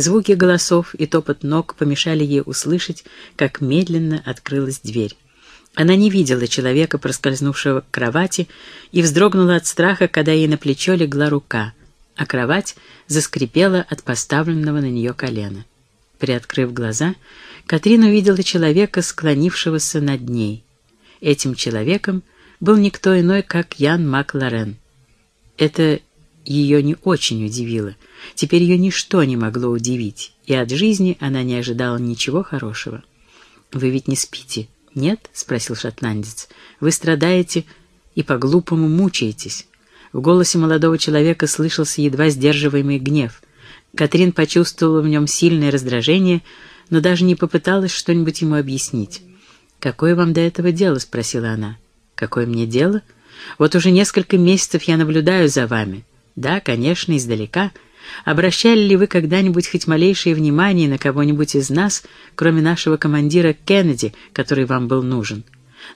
Звуки голосов и топот ног помешали ей услышать, как медленно открылась дверь. Она не видела человека, проскользнувшего к кровати, и вздрогнула от страха, когда ей на плечо легла рука, а кровать заскрипела от поставленного на нее колена. Приоткрыв глаза, Катрин увидела человека, склонившегося над ней. Этим человеком был никто иной, как Ян Макларен. Это ее не очень удивило. Теперь ее ничто не могло удивить, и от жизни она не ожидала ничего хорошего. «Вы ведь не спите?» «Нет?» — спросил шотландец. «Вы страдаете и по-глупому мучаетесь». В голосе молодого человека слышался едва сдерживаемый гнев. Катрин почувствовала в нем сильное раздражение, но даже не попыталась что-нибудь ему объяснить. «Какое вам до этого дело?» — спросила она. «Какое мне дело? Вот уже несколько месяцев я наблюдаю за вами. Да, конечно, издалека. Обращали ли вы когда-нибудь хоть малейшее внимание на кого-нибудь из нас, кроме нашего командира Кеннеди, который вам был нужен?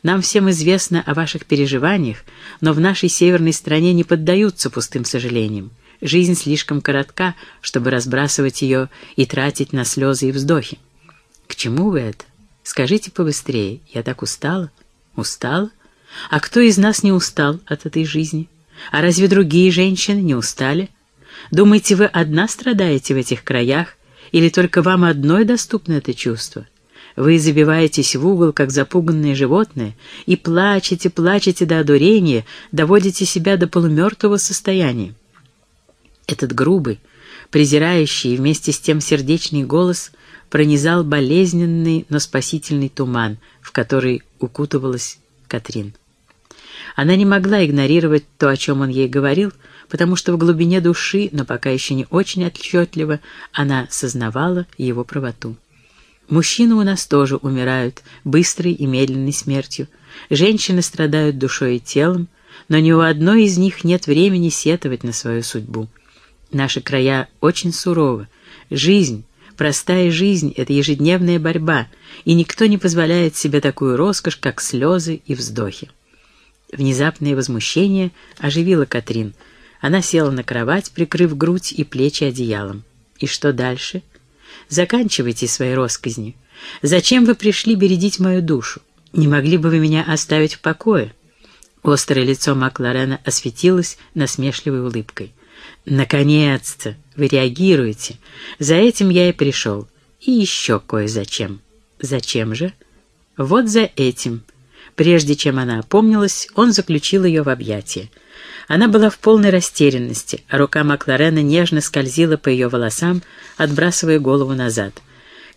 Нам всем известно о ваших переживаниях, но в нашей северной стране не поддаются пустым сожалениям. Жизнь слишком коротка, чтобы разбрасывать ее и тратить на слезы и вздохи. К чему вы это? Скажите побыстрее. Я так устала. Устала? А кто из нас не устал от этой жизни? А разве другие женщины не устали? Думаете, вы одна страдаете в этих краях, или только вам одной доступно это чувство? Вы забиваетесь в угол, как запуганные животные, и плачете, плачете до одурения, доводите себя до полумертвого состояния. Этот грубый, презирающий и вместе с тем сердечный голос пронизал болезненный, но спасительный туман, в который укутывалась Катрин. Она не могла игнорировать то, о чем он ей говорил, потому что в глубине души, но пока еще не очень отчетливо, она сознавала его правоту. Мужчины у нас тоже умирают быстрой и медленной смертью. Женщины страдают душой и телом, но ни у одной из них нет времени сетовать на свою судьбу. Наши края очень суровы. Жизнь, простая жизнь — это ежедневная борьба, и никто не позволяет себе такую роскошь, как слезы и вздохи. Внезапное возмущение оживило Катрин. Она села на кровать, прикрыв грудь и плечи одеялом. «И что дальше?» «Заканчивайте свои росказни. Зачем вы пришли бередить мою душу? Не могли бы вы меня оставить в покое?» Острое лицо Макларена осветилось насмешливой улыбкой. «Наконец-то! Вы реагируете. За этим я и пришел. И еще кое-зачем». «Зачем же?» «Вот за этим». Прежде чем она опомнилась, он заключил ее в объятия. Она была в полной растерянности, а рука Макларена нежно скользила по ее волосам, отбрасывая голову назад.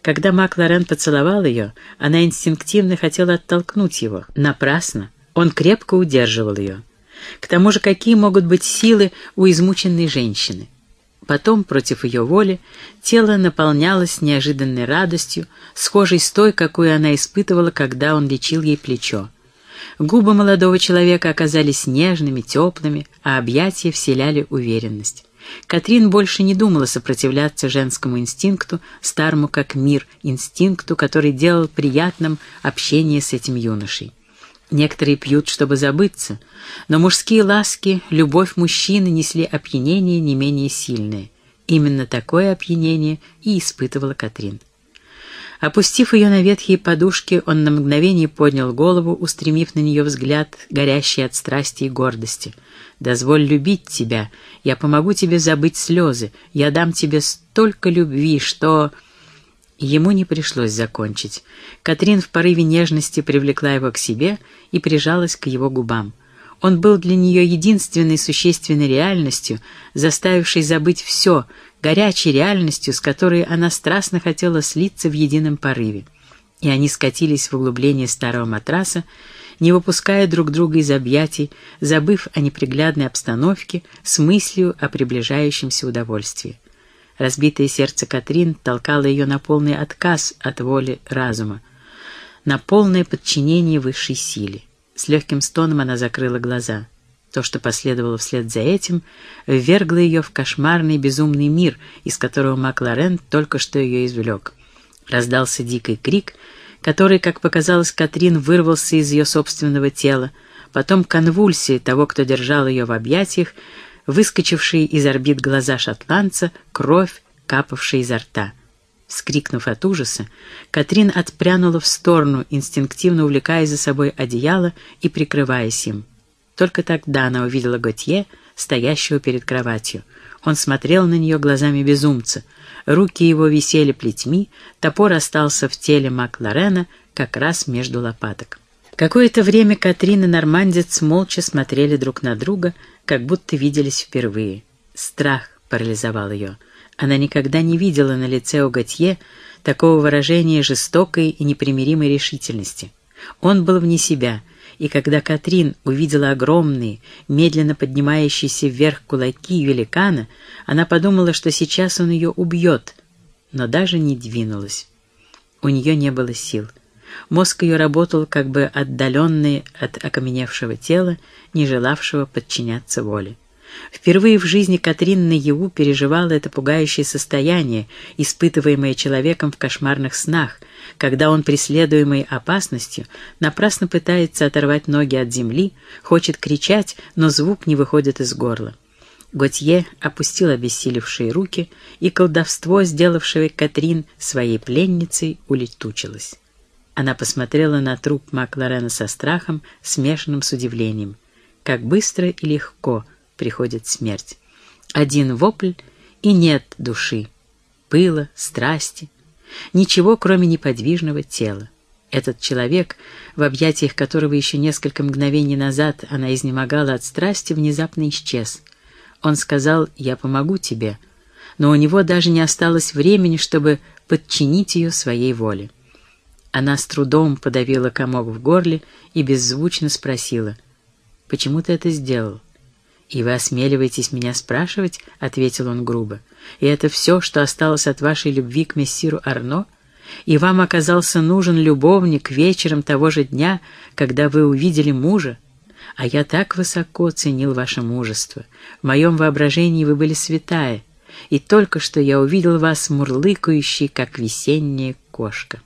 Когда Макларен поцеловал ее, она инстинктивно хотела оттолкнуть его. Напрасно. Он крепко удерживал ее. К тому же, какие могут быть силы у измученной женщины? Потом, против ее воли, тело наполнялось неожиданной радостью, схожей с той, какую она испытывала, когда он лечил ей плечо. Губы молодого человека оказались нежными, теплыми, а объятия вселяли уверенность. Катрин больше не думала сопротивляться женскому инстинкту, старому как мир, инстинкту, который делал приятным общение с этим юношей. Некоторые пьют, чтобы забыться, но мужские ласки, любовь мужчины несли опьянение не менее сильное. Именно такое опьянение и испытывала Катрин. Опустив ее на ветхие подушки, он на мгновение поднял голову, устремив на нее взгляд, горящий от страсти и гордости. «Дозволь любить тебя, я помогу тебе забыть слезы, я дам тебе столько любви, что...» Ему не пришлось закончить. Катрин в порыве нежности привлекла его к себе и прижалась к его губам. Он был для нее единственной существенной реальностью, заставившей забыть все, горячей реальностью, с которой она страстно хотела слиться в едином порыве. И они скатились в углубление старого матраса, не выпуская друг друга из объятий, забыв о неприглядной обстановке с мыслью о приближающемся удовольствии. Разбитое сердце Катрин толкало ее на полный отказ от воли разума, на полное подчинение высшей силе. С легким стоном она закрыла глаза. То, что последовало вслед за этим, ввергло ее в кошмарный безумный мир, из которого Макларен только что ее извлек. Раздался дикий крик, который, как показалось Катрин, вырвался из ее собственного тела, потом конвульсии того, кто держал ее в объятиях, выскочившие из орбит глаза шотландца, кровь, капавшей изо рта. Вскрикнув от ужаса, Катрин отпрянула в сторону, инстинктивно увлекая за собой одеяло и прикрываясь им. Только тогда она увидела Готье, стоящего перед кроватью. Он смотрел на нее глазами безумца. Руки его висели плетьми, топор остался в теле Макларена как раз между лопаток. Какое-то время Катрин и нормандец молча смотрели друг на друга, как будто виделись впервые. Страх парализовал ее. Она никогда не видела на лице у Готье такого выражения жестокой и непримиримой решительности. Он был вне себя, и когда Катрин увидела огромные, медленно поднимающиеся вверх кулаки великана, она подумала, что сейчас он ее убьет, но даже не двинулась. У нее не было сил. Мозг ее работал как бы отдаленный от окаменевшего тела, не желавшего подчиняться воле. Впервые в жизни Катрин наяву переживала это пугающее состояние, испытываемое человеком в кошмарных снах, когда он, преследуемый опасностью, напрасно пытается оторвать ноги от земли, хочет кричать, но звук не выходит из горла. Готье опустил обессилевшие руки, и колдовство, сделавшее Катрин своей пленницей, улетучилось. Она посмотрела на труп Макларена со страхом, смешанным с удивлением. Как быстро и легко приходит смерть. Один вопль, и нет души, пыла, страсти, ничего, кроме неподвижного тела. Этот человек, в объятиях которого еще несколько мгновений назад она изнемогала от страсти, внезапно исчез. Он сказал «Я помогу тебе», но у него даже не осталось времени, чтобы подчинить ее своей воле. Она с трудом подавила комок в горле и беззвучно спросила, «Почему ты это сделал?» «И вы осмеливаетесь меня спрашивать?» — ответил он грубо. «И это все, что осталось от вашей любви к мессиру Арно? И вам оказался нужен любовник вечером того же дня, когда вы увидели мужа? А я так высоко ценил ваше мужество. В моем воображении вы были святая, и только что я увидел вас мурлыкающей, как весенняя кошка».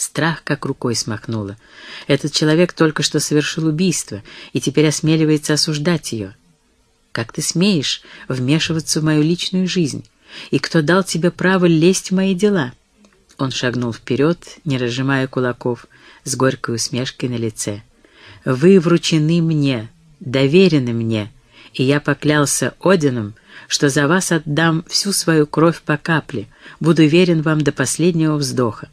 Страх как рукой смахнуло. Этот человек только что совершил убийство и теперь осмеливается осуждать ее. Как ты смеешь вмешиваться в мою личную жизнь? И кто дал тебе право лезть в мои дела?» Он шагнул вперед, не разжимая кулаков, с горькой усмешкой на лице. «Вы вручены мне, доверены мне, и я поклялся Одином, что за вас отдам всю свою кровь по капле, буду верен вам до последнего вздоха.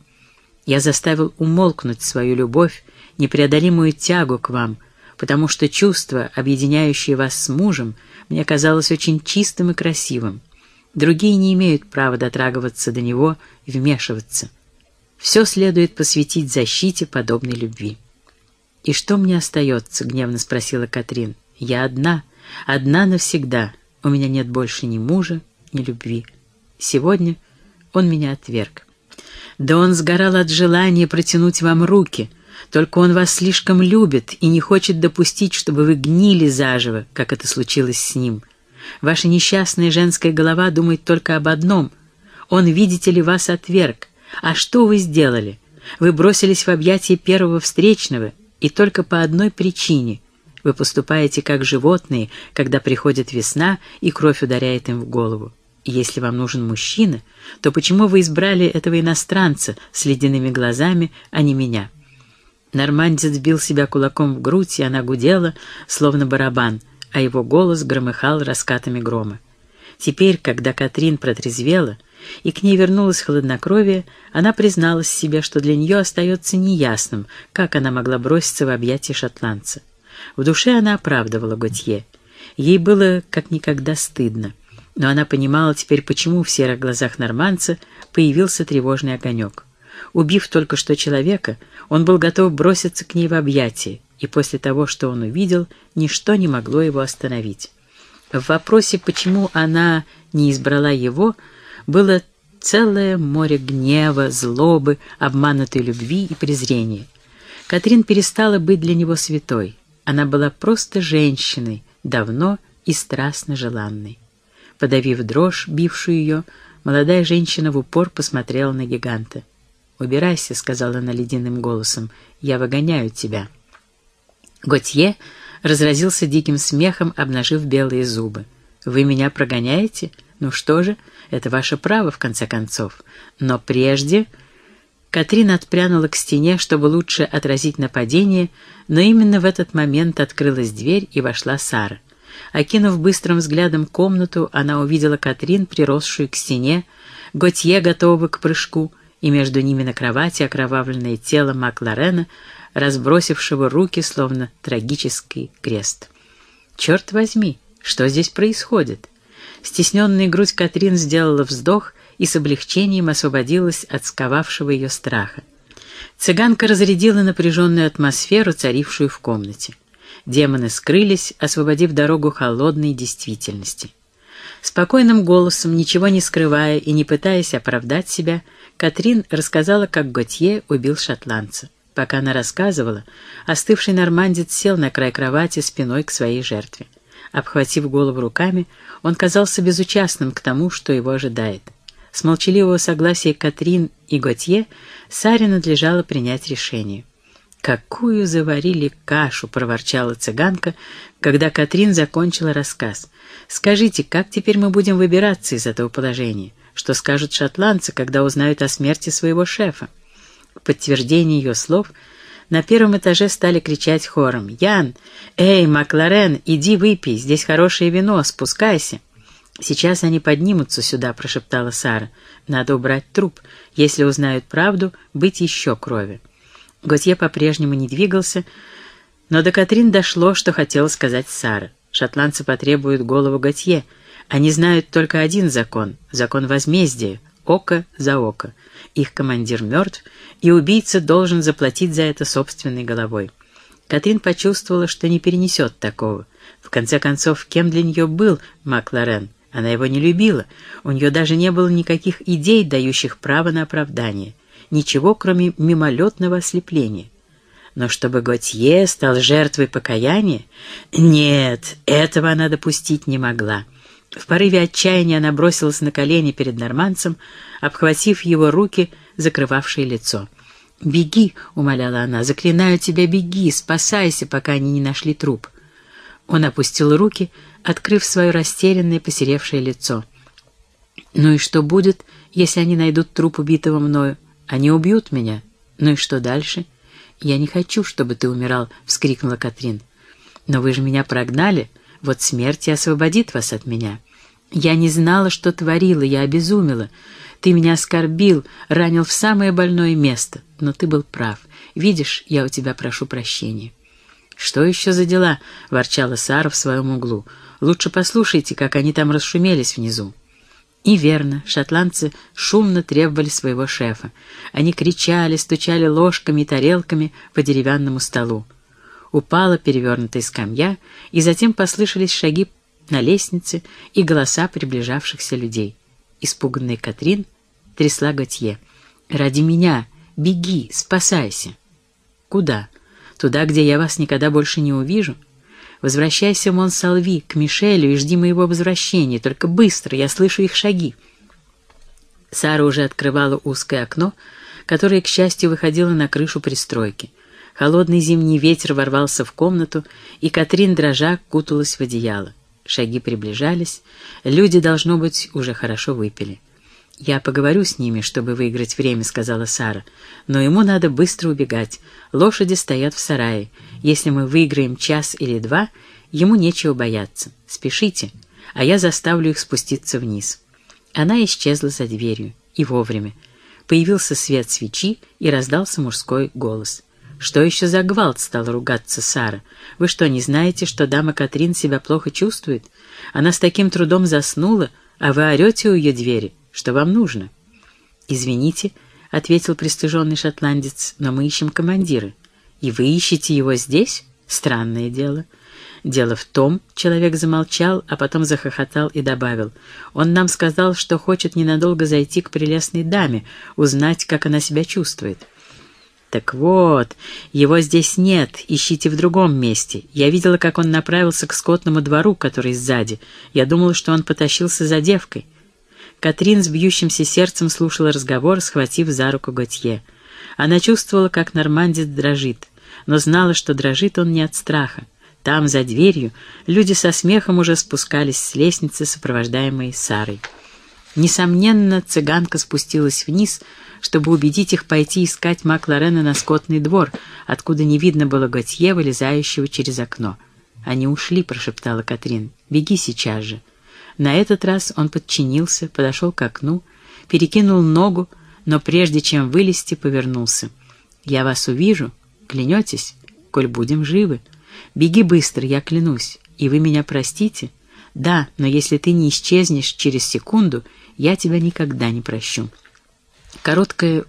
Я заставил умолкнуть свою любовь, непреодолимую тягу к вам, потому что чувство, объединяющее вас с мужем, мне казалось очень чистым и красивым. Другие не имеют права дотрагиваться до него и вмешиваться. Все следует посвятить защите подобной любви. «И что мне остается?» — гневно спросила Катрин. «Я одна, одна навсегда. У меня нет больше ни мужа, ни любви. Сегодня он меня отверг. Да он сгорал от желания протянуть вам руки. Только он вас слишком любит и не хочет допустить, чтобы вы гнили заживо, как это случилось с ним. Ваша несчастная женская голова думает только об одном. Он, видите ли, вас отверг. А что вы сделали? Вы бросились в объятия первого встречного, и только по одной причине. Вы поступаете как животные, когда приходит весна и кровь ударяет им в голову. Если вам нужен мужчина, то почему вы избрали этого иностранца с ледяными глазами, а не меня?» Нормандец бил себя кулаком в грудь, и она гудела, словно барабан, а его голос громыхал раскатами грома. Теперь, когда Катрин протрезвела, и к ней вернулось хладнокровие, она призналась себе, что для нее остается неясным, как она могла броситься в объятия шотландца. В душе она оправдывала Готье. Ей было как никогда стыдно но она понимала теперь, почему в серых глазах норманца появился тревожный огонек. Убив только что человека, он был готов броситься к ней в объятия, и после того, что он увидел, ничто не могло его остановить. В вопросе, почему она не избрала его, было целое море гнева, злобы, обманутой любви и презрения. Катрин перестала быть для него святой. Она была просто женщиной, давно и страстно желанной. Подавив дрожь, бившую ее, молодая женщина в упор посмотрела на гиганта. «Убирайся», — сказала она ледяным голосом, — «я выгоняю тебя». Готье разразился диким смехом, обнажив белые зубы. «Вы меня прогоняете? Ну что же, это ваше право, в конце концов. Но прежде... Катрин отпрянула к стене, чтобы лучше отразить нападение, но именно в этот момент открылась дверь и вошла Сара. Окинув быстрым взглядом комнату, она увидела Катрин, приросшую к стене, Готье, готового к прыжку, и между ними на кровати окровавленное тело Макларена, разбросившего руки, словно трагический крест. «Черт возьми, что здесь происходит?» Стесненная грудь Катрин сделала вздох и с облегчением освободилась от сковавшего ее страха. Цыганка разрядила напряженную атмосферу, царившую в комнате. Демоны скрылись, освободив дорогу холодной действительности. Спокойным голосом, ничего не скрывая и не пытаясь оправдать себя, Катрин рассказала, как Готье убил шотландца. Пока она рассказывала, остывший нормандец сел на край кровати спиной к своей жертве. Обхватив голову руками, он казался безучастным к тому, что его ожидает. С молчаливого согласия Катрин и Готье Саре надлежало принять решение. «Какую заварили кашу!» — проворчала цыганка, когда Катрин закончила рассказ. «Скажите, как теперь мы будем выбираться из этого положения? Что скажут шотландцы, когда узнают о смерти своего шефа?» В подтверждение ее слов на первом этаже стали кричать хором. «Ян! Эй, Макларен, иди выпей, здесь хорошее вино, спускайся!» «Сейчас они поднимутся сюда», — прошептала Сара. «Надо убрать труп. Если узнают правду, быть еще крови». Готье по-прежнему не двигался, но до Катрин дошло, что хотела сказать Сара. Шотландцы потребуют голову Готье. Они знают только один закон — закон возмездия, око за око. Их командир мертв, и убийца должен заплатить за это собственной головой. Катрин почувствовала, что не перенесет такого. В конце концов, кем для нее был Макларен? Она его не любила, у нее даже не было никаких идей, дающих право на оправдание. Ничего, кроме мимолетного ослепления. Но чтобы Готье стал жертвой покаяния? Нет, этого она допустить не могла. В порыве отчаяния она бросилась на колени перед норманцем, обхватив его руки, закрывавшие лицо. «Беги!» — умоляла она. «Заклинаю тебя, беги! Спасайся, пока они не нашли труп!» Он опустил руки, открыв свое растерянное, посеревшее лицо. «Ну и что будет, если они найдут труп убитого мною? Они убьют меня. Ну и что дальше?» «Я не хочу, чтобы ты умирал!» — вскрикнула Катрин. «Но вы же меня прогнали!» Вот смерть и освободит вас от меня. Я не знала, что творила, я обезумела. Ты меня оскорбил, ранил в самое больное место, но ты был прав. Видишь, я у тебя прошу прощения». «Что еще за дела?» — ворчала Сара в своем углу. «Лучше послушайте, как они там расшумелись внизу». И верно, шотландцы шумно требовали своего шефа. Они кричали, стучали ложками и тарелками по деревянному столу упала перевернутая скамья, и затем послышались шаги на лестнице и голоса приближавшихся людей. Испуганная Катрин трясла Готье. «Ради меня! Беги! Спасайся!» «Куда? Туда, где я вас никогда больше не увижу?» «Возвращайся в Монсалви, к Мишелю, и жди моего возвращения. Только быстро, я слышу их шаги». Сара уже открывала узкое окно, которое, к счастью, выходило на крышу пристройки. Холодный зимний ветер ворвался в комнату, и Катрин, дрожа, куталась в одеяло. Шаги приближались, люди, должно быть, уже хорошо выпили. «Я поговорю с ними, чтобы выиграть время», — сказала Сара. «Но ему надо быстро убегать. Лошади стоят в сарае. Если мы выиграем час или два, ему нечего бояться. Спешите, а я заставлю их спуститься вниз». Она исчезла за дверью. И вовремя. Появился свет свечи, и раздался мужской голос. «Что еще за гвалт?» — стала ругаться Сара. «Вы что, не знаете, что дама Катрин себя плохо чувствует? Она с таким трудом заснула, а вы орете у ее двери. Что вам нужно?» «Извините», — ответил пристыженный шотландец, — «но мы ищем командира». «И вы ищете его здесь? Странное дело». «Дело в том», — человек замолчал, а потом захохотал и добавил, «он нам сказал, что хочет ненадолго зайти к прелестной даме, узнать, как она себя чувствует». «Так вот, его здесь нет, ищите в другом месте. Я видела, как он направился к скотному двору, который сзади. Я думала, что он потащился за девкой». Катрин с бьющимся сердцем слушала разговор, схватив за руку Готье. Она чувствовала, как нормандец дрожит, но знала, что дрожит он не от страха. там, за дверью, люди со смехом уже спускались с лестницы, сопровождаемой Сарой. Несомненно, цыганка спустилась вниз, чтобы убедить их пойти искать Макларена на скотный двор, откуда не видно было Готье, вылезающего через окно. «Они ушли», — прошептала Катрин. «Беги сейчас же». На этот раз он подчинился, подошел к окну, перекинул ногу, но прежде чем вылезти, повернулся. «Я вас увижу. Клянетесь, коль будем живы. Беги быстро, я клянусь. И вы меня простите?» «Да, но если ты не исчезнешь через секунду, я тебя никогда не прощу». Короткая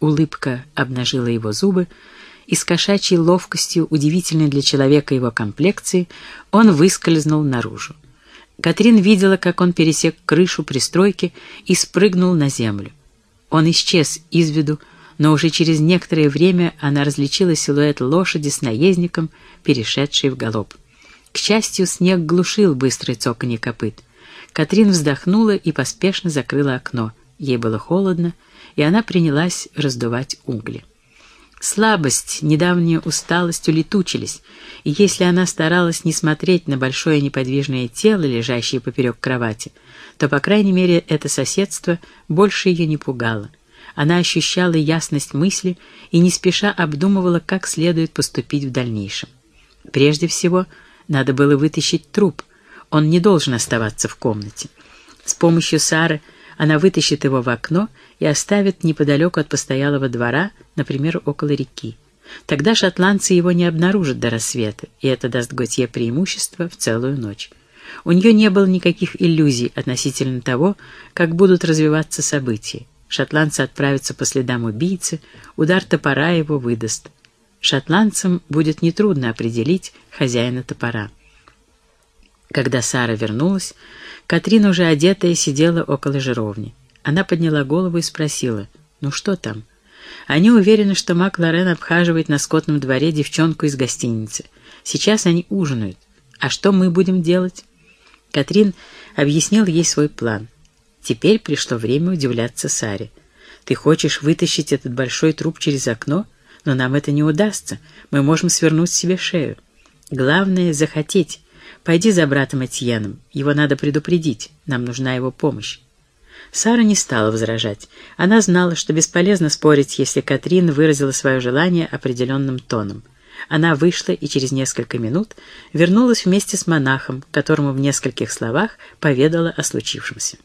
улыбка обнажила его зубы, и с кошачьей ловкостью, удивительной для человека его комплекции, он выскользнул наружу. Катрин видела, как он пересек крышу пристройки и спрыгнул на землю. Он исчез из виду, но уже через некоторое время она различила силуэт лошади с наездником, перешедшей в галоп. К счастью, снег глушил быстрый цоканье копыт. Катрин вздохнула и поспешно закрыла окно. Ей было холодно, и она принялась раздувать угли. Слабость, недавняя усталость улетучились, и если она старалась не смотреть на большое неподвижное тело, лежащее поперек кровати, то, по крайней мере, это соседство больше ее не пугало. Она ощущала ясность мысли и не спеша обдумывала, как следует поступить в дальнейшем. Прежде всего, надо было вытащить труп. Он не должен оставаться в комнате. С помощью Сары она вытащит его в окно и оставит неподалеку от постоялого двора, например, около реки. Тогда шотландцы его не обнаружат до рассвета, и это даст Готье преимущество в целую ночь. У нее не было никаких иллюзий относительно того, как будут развиваться события. Шотландцы отправятся по следам убийцы, удар топора его выдаст. Шотландцам будет нетрудно определить хозяина топора. Когда Сара вернулась, Катрин, уже одетая, сидела около жировни. Она подняла голову и спросила, «Ну что там?» Они уверены, что Мак Лорен обхаживает на скотном дворе девчонку из гостиницы. Сейчас они ужинают. А что мы будем делать? Катрин объяснил ей свой план. Теперь пришло время удивляться Саре. «Ты хочешь вытащить этот большой труп через окно? Но нам это не удастся. Мы можем свернуть себе шею. Главное — захотеть. Пойди за братом Этьеном. Его надо предупредить. Нам нужна его помощь». Сара не стала возражать. Она знала, что бесполезно спорить, если Катрин выразила свое желание определенным тоном. Она вышла и через несколько минут вернулась вместе с монахом, которому в нескольких словах поведала о случившемся.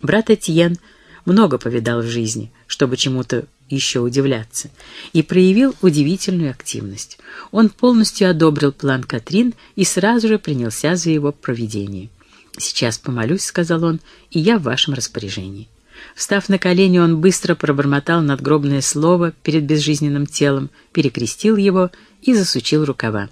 Брат Этьен много повидал в жизни, чтобы чему-то еще удивляться, и проявил удивительную активность. Он полностью одобрил план Катрин и сразу же принялся за его проведение. «Сейчас помолюсь», — сказал он, — «и я в вашем распоряжении». Встав на колени, он быстро пробормотал надгробное слово перед безжизненным телом, перекрестил его и засучил рукава.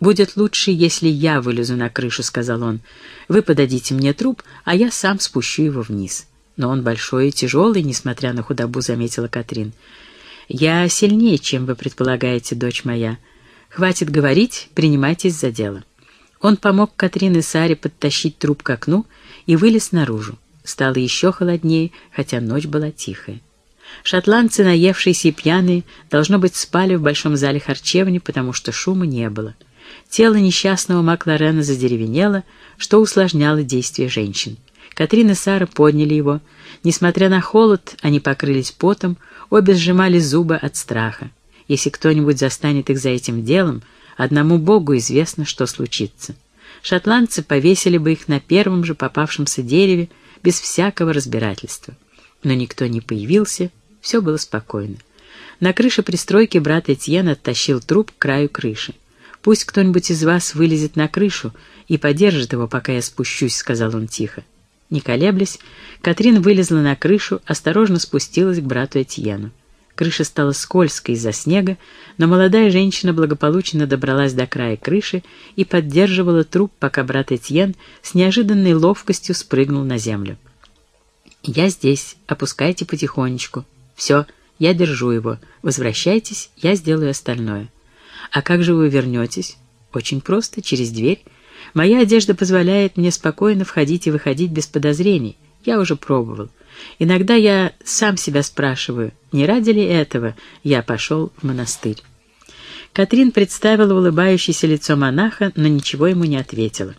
«Будет лучше, если я вылезу на крышу», — сказал он. «Вы подадите мне труп, а я сам спущу его вниз». «Но он большой и тяжелый, несмотря на худобу», — заметила Катрин. «Я сильнее, чем вы предполагаете, дочь моя. Хватит говорить, принимайтесь за дело». Он помог Катрин и Саре подтащить труп к окну и вылез наружу. Стало еще холоднее, хотя ночь была тихая. Шотландцы, наевшиеся и пьяные, должно быть, спали в большом зале харчевни, потому что шума не было. Тело несчастного Макларена задеревенело, что усложняло действие женщин. Катрин и Сара подняли его. Несмотря на холод, они покрылись потом, обе сжимали зубы от страха. Если кто-нибудь застанет их за этим делом, Одному Богу известно, что случится. Шотландцы повесили бы их на первом же попавшемся дереве без всякого разбирательства. Но никто не появился, все было спокойно. На крыше пристройки брат Этьен оттащил труп к краю крыши. «Пусть кто-нибудь из вас вылезет на крышу и подержит его, пока я спущусь», — сказал он тихо. Не колеблясь, Катрин вылезла на крышу, осторожно спустилась к брату Этьену. Крыша стала скользкой из-за снега, но молодая женщина благополучно добралась до края крыши и поддерживала труп, пока брат Этьен с неожиданной ловкостью спрыгнул на землю. «Я здесь. Опускайте потихонечку. Все, я держу его. Возвращайтесь, я сделаю остальное». «А как же вы вернетесь?» «Очень просто, через дверь. Моя одежда позволяет мне спокойно входить и выходить без подозрений. Я уже пробовал. Иногда я сам себя спрашиваю, не ради ли этого я пошел в монастырь. Катрин представила улыбающееся лицо монаха, но ничего ему не ответила.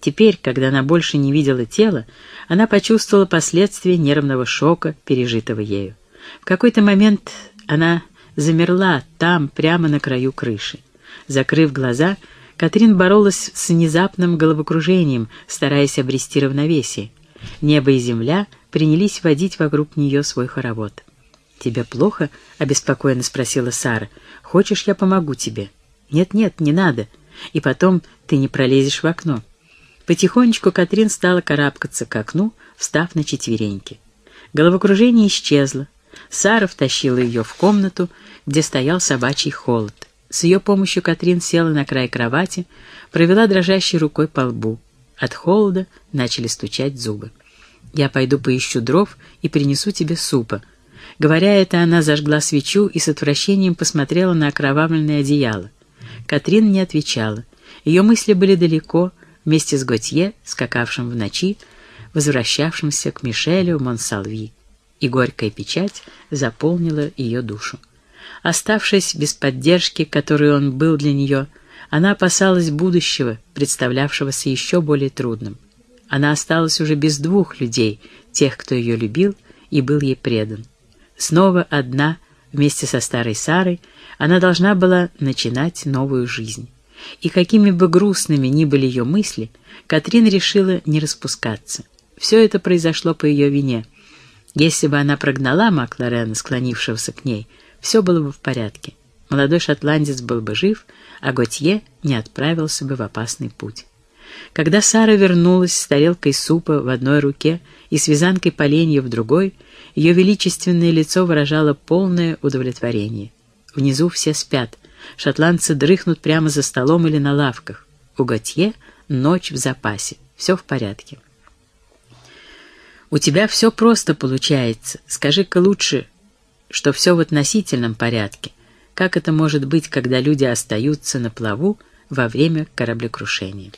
Теперь, когда она больше не видела тела, она почувствовала последствия нервного шока, пережитого ею. В какой-то момент она замерла там, прямо на краю крыши. Закрыв глаза, Катрин боролась с внезапным головокружением, стараясь обрести равновесие. Небо и земля принялись водить вокруг нее свой хоровод. «Тебе плохо?» — обеспокоенно спросила Сара. «Хочешь, я помогу тебе?» «Нет-нет, не надо. И потом ты не пролезешь в окно». Потихонечку Катрин стала карабкаться к окну, встав на четвереньки. Головокружение исчезло. Сара втащила ее в комнату, где стоял собачий холод. С ее помощью Катрин села на край кровати, провела дрожащей рукой по лбу. От холода начали стучать зубы. «Я пойду поищу дров и принесу тебе супа», Говоря это, она зажгла свечу и с отвращением посмотрела на окровавленное одеяло. Катрин не отвечала. Ее мысли были далеко, вместе с Готье, скакавшим в ночи, возвращавшимся к Мишелю Монсалви, и горькая печать заполнила ее душу. Оставшись без поддержки, которой он был для нее, она опасалась будущего, представлявшегося еще более трудным. Она осталась уже без двух людей, тех, кто ее любил и был ей предан. Снова одна, вместе со старой Сарой, она должна была начинать новую жизнь. И какими бы грустными ни были ее мысли, Катрин решила не распускаться. Все это произошло по ее вине. Если бы она прогнала Макларена, склонившегося к ней, все было бы в порядке. Молодой шотландец был бы жив, а Готье не отправился бы в опасный путь. Когда Сара вернулась с тарелкой супа в одной руке и с вязанкой поленья в другой, ее величественное лицо выражало полное удовлетворение. Внизу все спят, шотландцы дрыхнут прямо за столом или на лавках. У Готье ночь в запасе, все в порядке. «У тебя все просто получается. Скажи-ка лучше, что все в относительном порядке. Как это может быть, когда люди остаются на плаву во время кораблекрушения?»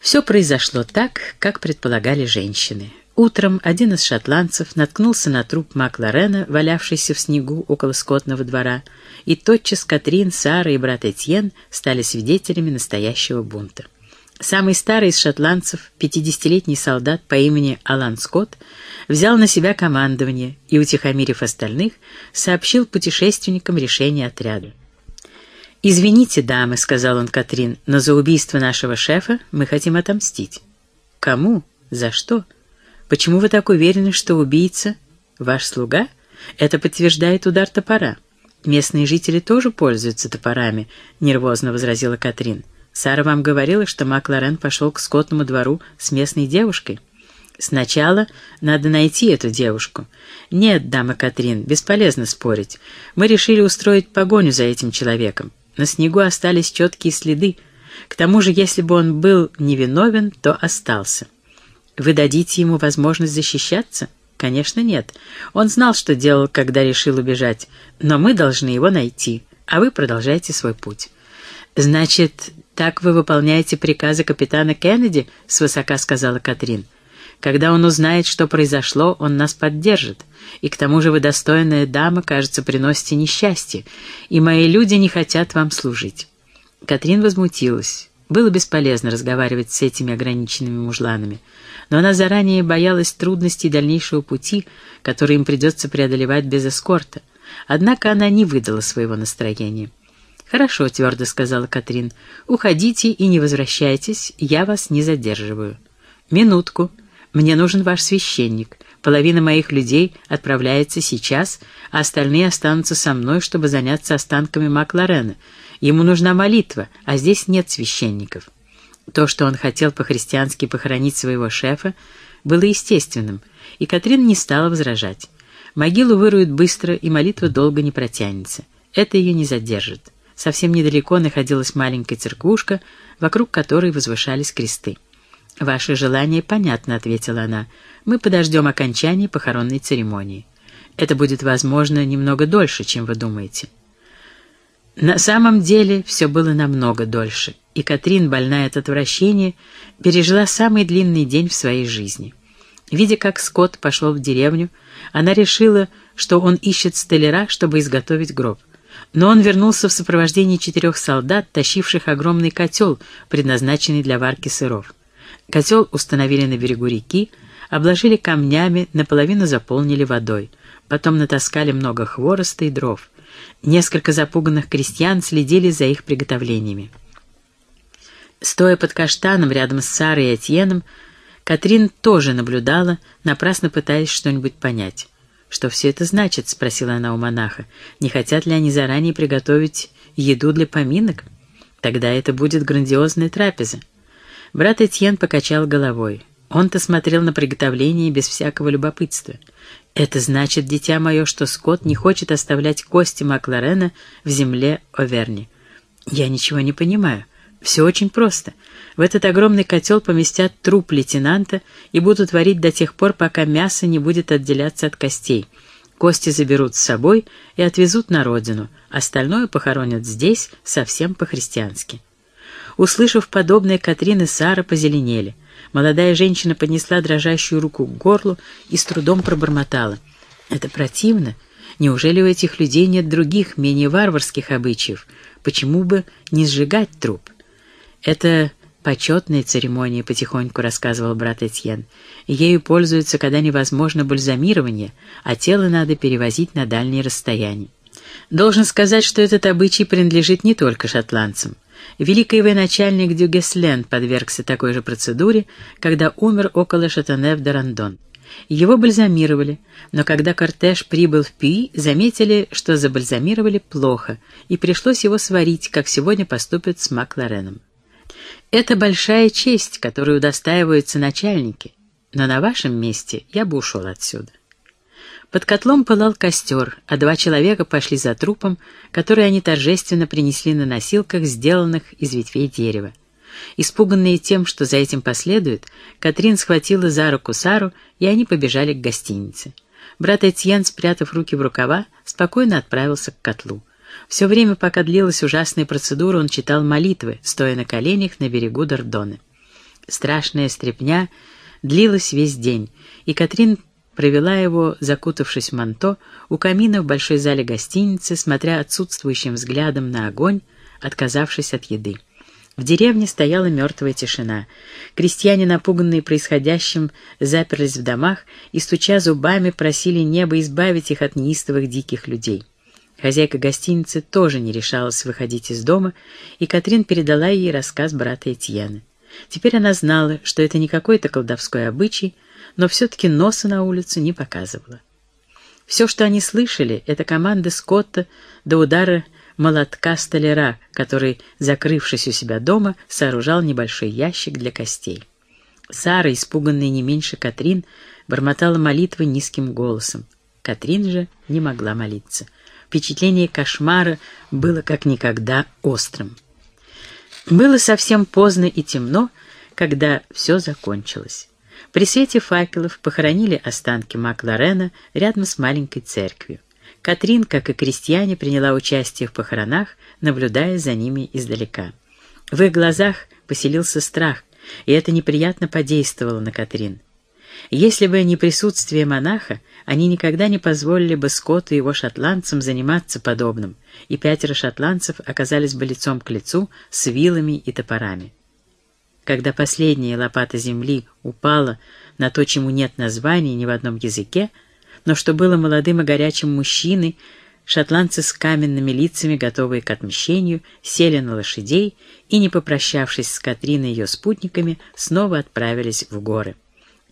Все произошло так, как предполагали женщины. Утром один из шотландцев наткнулся на труп Макларена, валявшийся в снегу около скотного двора, и тотчас Катрин, Сара и брат Этьен стали свидетелями настоящего бунта. Самый старый из шотландцев, пятидесятилетний солдат по имени Алан Скотт, взял на себя командование и, утихомирив остальных, сообщил путешественникам решение отряда. «Извините, дамы», — сказал он Катрин, — «но за убийство нашего шефа мы хотим отомстить». «Кому? За что? Почему вы так уверены, что убийца — ваш слуга? Это подтверждает удар топора». «Местные жители тоже пользуются топорами», — нервозно возразила Катрин. «Сара вам говорила, что Макларен пошел к скотному двору с местной девушкой?» «Сначала надо найти эту девушку». «Нет, дама Катрин, бесполезно спорить. Мы решили устроить погоню за этим человеком. На снегу остались четкие следы. К тому же, если бы он был невиновен, то остался. Вы дадите ему возможность защищаться? Конечно, нет. Он знал, что делал, когда решил убежать. Но мы должны его найти, а вы продолжайте свой путь. Значит, так вы выполняете приказы капитана Кеннеди? Свысока сказала Катрин. Когда он узнает, что произошло, он нас поддержит. И к тому же вы достойная дама, кажется, приносите несчастье, и мои люди не хотят вам служить». Катрин возмутилась. Было бесполезно разговаривать с этими ограниченными мужланами, но она заранее боялась трудностей дальнейшего пути, который им придется преодолевать без эскорта. Однако она не выдала своего настроения. «Хорошо», — твердо сказала Катрин, — «уходите и не возвращайтесь, я вас не задерживаю». «Минутку», мне нужен ваш священник. Половина моих людей отправляется сейчас, а остальные останутся со мной, чтобы заняться останками Макларена. Ему нужна молитва, а здесь нет священников». То, что он хотел по-христиански похоронить своего шефа, было естественным, и Катрин не стала возражать. Могилу выруют быстро, и молитва долго не протянется. Это ее не задержит. Совсем недалеко находилась маленькая церквушка, вокруг которой возвышались кресты. «Ваше желание понятно», — ответила она. «Мы подождем окончания похоронной церемонии. Это будет, возможно, немного дольше, чем вы думаете». На самом деле все было намного дольше, и Катрин, больная от отвращения, пережила самый длинный день в своей жизни. Видя, как Скотт пошел в деревню, она решила, что он ищет столяра, чтобы изготовить гроб. Но он вернулся в сопровождении четырех солдат, тащивших огромный котел, предназначенный для варки сыров. Котел установили на берегу реки, обложили камнями, наполовину заполнили водой. Потом натаскали много хвороста и дров. Несколько запуганных крестьян следили за их приготовлениями. Стоя под каштаном рядом с Сарой и Этьеном, Катрин тоже наблюдала, напрасно пытаясь что-нибудь понять. «Что все это значит?» — спросила она у монаха. «Не хотят ли они заранее приготовить еду для поминок? Тогда это будет грандиозная трапеза». Брат Этьен покачал головой. Он-то смотрел на приготовление без всякого любопытства. «Это значит, дитя мое, что Скотт не хочет оставлять кости Макларена в земле Оверни. Я ничего не понимаю. Все очень просто. В этот огромный котел поместят труп лейтенанта и будут варить до тех пор, пока мясо не будет отделяться от костей. Кости заберут с собой и отвезут на родину, остальное похоронят здесь совсем по-христиански. Услышав подобное, Катрин и Сара позеленели. Молодая женщина поднесла дрожащую руку к горлу и с трудом пробормотала. «Это противно. Неужели у этих людей нет других, менее варварских обычаев? Почему бы не сжигать труп?» «Это почетная церемония», — потихоньку рассказывал брат Этьен. «Ею пользуются, когда невозможно бальзамирование, а тело надо перевозить на дальние расстояния. Должен сказать, что этот обычай принадлежит не только шотландцам. Великий военачальник Дюгеслен подвергся такой же процедуре, когда умер около Шатанев-де-Рандон. Его бальзамировали, но когда кортеж прибыл в Пи, заметили, что забальзамировали плохо, и пришлось его сварить, как сегодня поступят с Маклареном. Это большая честь, которую удостаиваются начальники, но на вашем месте я бы ушел отсюда. Под котлом пылал костер, а два человека пошли за трупом, который они торжественно принесли на носилках, сделанных из ветвей дерева. Испуганные тем, что за этим последует, Катрин схватила за руку Сару, и они побежали к гостинице. Брат Этьен, спрятав руки в рукава, спокойно отправился к котлу. Все время, пока длилась ужасная процедура, он читал молитвы, стоя на коленях на берегу Дордоны. Страшная стряпня длилась весь день, и Катрин провела его, закутавшись в манто, у камина в большой зале гостиницы, смотря отсутствующим взглядом на огонь, отказавшись от еды. В деревне стояла мертвая тишина. Крестьяне, напуганные происходящим, заперлись в домах и, стуча зубами, просили небо избавить их от неистовых диких людей. Хозяйка гостиницы тоже не решалась выходить из дома, и Катрин передала ей рассказ брата Этьена. Теперь она знала, что это не какой-то колдовской обычай, но все-таки носа на улицу не показывала. Все, что они слышали, это команды Скотта до удара молотка столяра, который, закрывшись у себя дома, сооружал небольшой ящик для костей. Сара, испуганная не меньше Катрин, бормотала молитвы низким голосом. Катрин же не могла молиться — Впечатление кошмара было как никогда острым. Было совсем поздно и темно, когда все закончилось. При свете факелов похоронили останки Макларена рядом с маленькой церковью. Катрин, как и крестьяне, приняла участие в похоронах, наблюдая за ними издалека. В их глазах поселился страх, и это неприятно подействовало на Катрин. Если бы не присутствие монаха, они никогда не позволили бы Скотту и его шотландцам заниматься подобным, и пятеро шотландцев оказались бы лицом к лицу с вилами и топорами. Когда последняя лопата земли упала на то, чему нет названия ни в одном языке, но что было молодым и горячим мужчиной, шотландцы с каменными лицами, готовые к отмщению, сели на лошадей и, не попрощавшись с Катриной и ее спутниками, снова отправились в горы.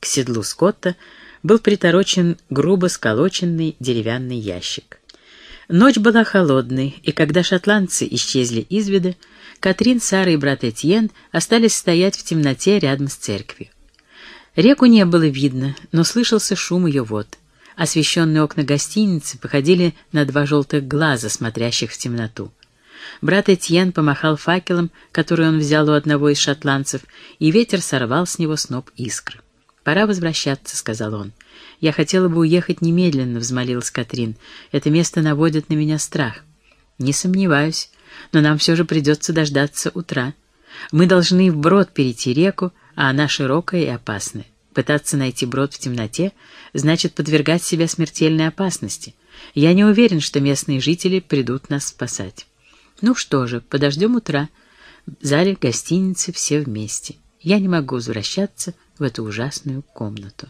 К седлу Скотта был приторочен грубо сколоченный деревянный ящик. Ночь была холодной, и когда шотландцы исчезли из вида, Катрин, Сара и брат Этьен остались стоять в темноте рядом с церковью. Реку не было видно, но слышался шум ее вод. Освещенные окна гостиницы походили на два желтых глаза, смотрящих в темноту. Брат Этьен помахал факелом, который он взял у одного из шотландцев, и ветер сорвал с него сноп искр. «Пора возвращаться», — сказал он. «Я хотела бы уехать немедленно», — взмолилась Катрин. «Это место наводит на меня страх». «Не сомневаюсь, но нам все же придется дождаться утра. Мы должны вброд перейти реку, а она широкая и опасная. Пытаться найти брод в темноте значит подвергать себя смертельной опасности. Я не уверен, что местные жители придут нас спасать. Ну что же, подождем утра. В зале гостиницы все вместе. Я не могу возвращаться в эту ужасную комнату.